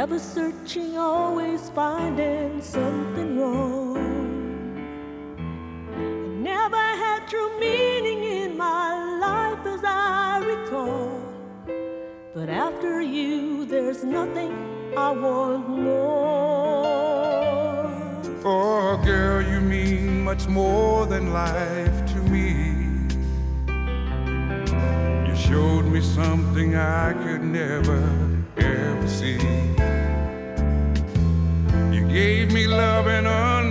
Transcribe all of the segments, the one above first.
Ever searching, always finding something wrong. I never had true meaning in my life as I recall. But after you, there's nothing I want more. Oh, girl, you mean much more than life to me. You showed me something I could never ever see.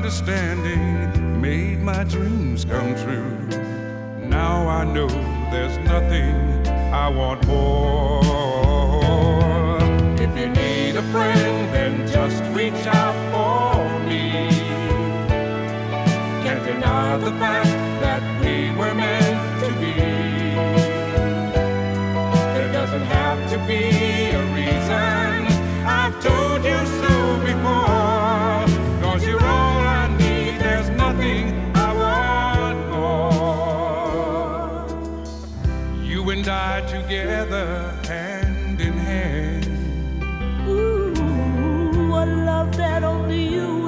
understanding made my dreams come true. Now I know there's nothing I want more. If you need a friend, then just reach out for me. Can't deny the fact that we were meant to be. and I together, hand in hand. Ooh, what love that only you.